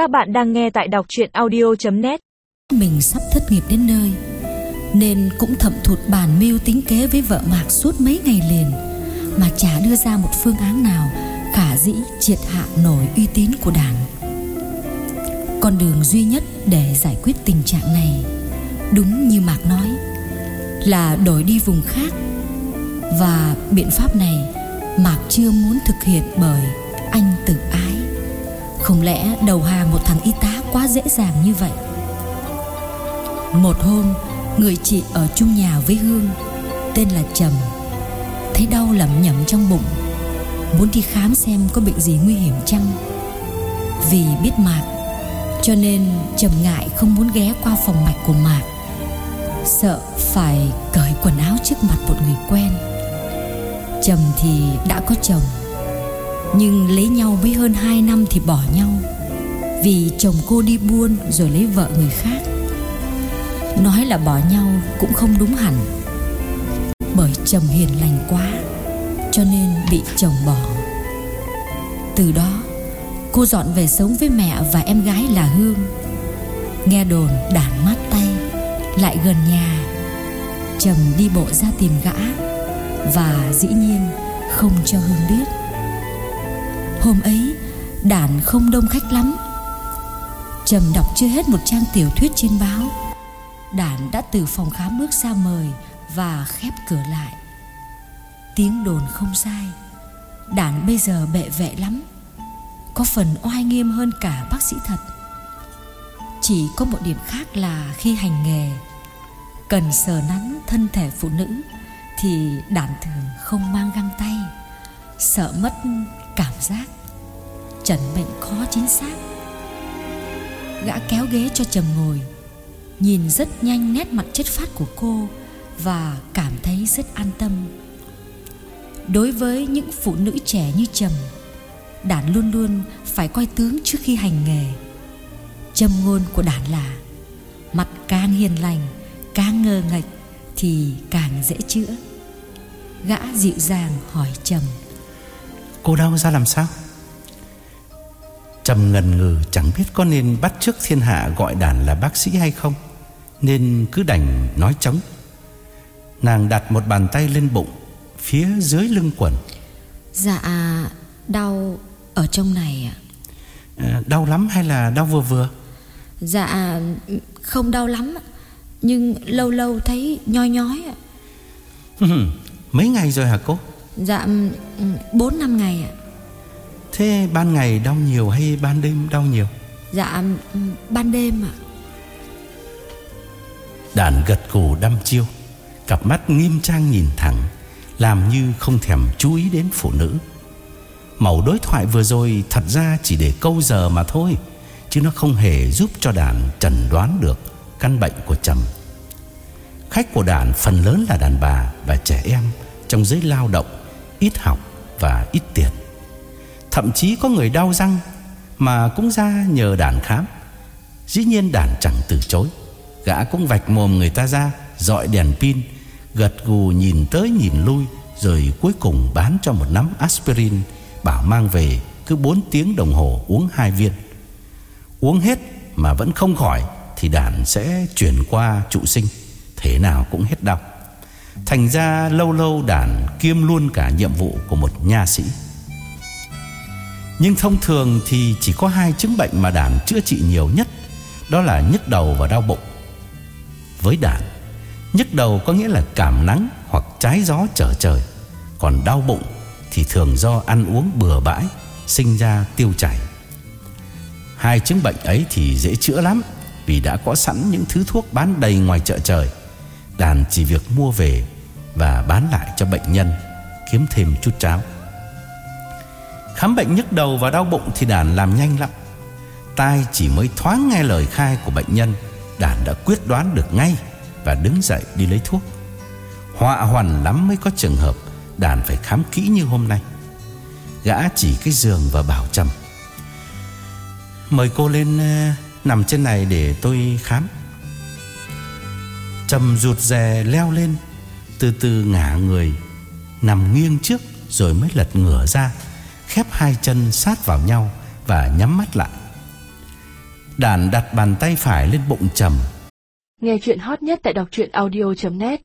Các bạn đang nghe tại đọc chuyện audio.net Mình sắp thất nghiệp đến nơi, Nên cũng thậm thụt bàn mưu tính kế với vợ Mạc suốt mấy ngày liền, Mà chả đưa ra một phương án nào Khả dĩ triệt hạ nổi uy tín của đảng. Con đường duy nhất để giải quyết tình trạng này, Đúng như Mạc nói, Là đổi đi vùng khác. Và biện pháp này Mạc chưa muốn thực hiện bởi anh tự ái không lẽ đầu hàng một thằng y tá quá dễ dàng như vậy? Một hôm, Người chị ở chung nhà với Hương, Tên là Trầm, Thấy đau lẩm nhẩm trong bụng, Muốn đi khám xem có bệnh gì nguy hiểm chăng. Vì biết Mạc, Cho nên Trầm ngại không muốn ghé qua phòng mạch của Mạc, Sợ phải cởi quần áo trước mặt một người quen. Trầm thì đã có chồng nhưng lấy nhau mới hơn 2 năm thì bỏ nhau. Vì chồng cô đi buôn rồi lấy vợ người khác. Nói là bỏ nhau cũng không đúng hẳn. Bởi chồng hiền lành quá, Cho nên bị chồng bỏ. Từ đó, Cô dọn về sống với mẹ và em gái là Hương. Nghe đồn đàn mát tay, Lại gần nhà. Chồng đi bộ ra tìm gã Và dĩ nhiên không cho Hương biết. Hôm ấy, Đàn không đông khách lắm. Trầm đọc chưa hết một trang tiểu thuyết trên báo, Đàn đã từ phòng khám bước ra mời Và khép cửa lại. Tiếng đồn không sai. Đàn bây giờ bệ vệ lắm. Có phần oai nghiêm hơn cả bác sĩ thật. Chỉ có một điểm khác là khi hành nghề, Cần sờ nắn thân thể phụ nữ Thì đàn thường không mang găng tay, Sợ mất cảm giác. Trần bệnh khó chính xác. Gã kéo ghế cho Trầm ngồi, Nhìn rất nhanh nét mặt chất phát của cô Và cảm thấy rất an tâm. Đối với những phụ nữ trẻ như Trầm, Đản luôn luôn phải coi tướng trước khi hành nghề. Châm ngôn của Đản là, Mặt càng hiền lành, Càng ngơ ngạch Thì càng dễ chữa. Gã dịu dàng hỏi Trầm Cô đau ra làm sao? Trầm ngần ngừ chẳng biết có nên bắt trước thiên hạ gọi đàn là bác sĩ hay không Nên cứ đành nói trống Nàng đặt một bàn tay lên bụng Phía dưới lưng quần. Dạ đau ở trong này ạ. À, Đau lắm hay là đau vừa vừa? Dạ không đau lắm Nhưng lâu lâu thấy nhoi nhói ạ. Mấy ngày rồi hả cô Dạ 4 năm ngày ạ. Thế ban ngày đau nhiều hay ban đêm đau nhiều? Dạ ban đêm ạ. Đàn gật gù đăm chiêu Cặp mắt nghiêm trang nhìn thẳng Làm như không thèm chú ý đến phụ nữ. Mẫu đối thoại vừa rồi Thật ra chỉ để câu giờ mà thôi Chứ nó không hề giúp cho đàn chẩn đoán được Căn bệnh của Trầm. Khách của đàn phần lớn là đàn bà Và trẻ em Trong giới lao động Ít học và ít tiền. Thậm chí có người đau răng Mà cũng ra nhờ đàn khám. Dĩ nhiên đàn chẳng từ chối. Gã cũng vạch mồm người ta ra, Dọi đèn pin, Gật gù nhìn tới nhìn lui, Rồi cuối cùng bán cho một nắm aspirin, Bảo mang về Cứ 4 tiếng đồng hồ uống hai viên. Uống hết mà vẫn không khỏi Thì đàn sẽ chuyển qua trụ sinh, Thế nào cũng hết đau. Thành ra lâu lâu đàn kiêm luôn cả nhiệm vụ của một nha sĩ. Nhưng thông thường thì chỉ có hai chứng bệnh mà đàn chữa trị nhiều nhất, Đó là nhức đầu và đau bụng. Với đàn, Nhức đầu có nghĩa là cảm nắng hoặc trái gió trở trời, Còn đau bụng thì thường do ăn uống bừa bãi, Sinh ra tiêu chảy. Hai chứng bệnh ấy thì dễ chữa lắm Vì đã có sẵn những thứ thuốc bán đầy ngoài chợ trời Đàn chỉ việc mua về Và bán lại cho bệnh nhân, Kiếm thêm chút cháo. Khám bệnh nhức đầu và đau bụng Thì đàn làm nhanh lắm. Tai chỉ mới thoáng nghe lời khai của bệnh nhân, Đàn đã quyết đoán được ngay Và đứng dậy đi lấy thuốc. Họa hoàn lắm mới có trường hợp Đàn phải khám kỹ như hôm nay. Gã chỉ cái giường và bảo Trầm, Mời cô lên ờ, nằm trên này để tôi khám. Trầm rụt rè leo lên, Từ từ ngả người, Nằm nghiêng trước Rồi mới lật ngửa ra, Khép hai chân sát vào nhau Và nhắm mắt lại. Đàn đặt bàn tay phải lên bụng trầm. Nghe chuyện hot nhất tại đọc truyện audio.net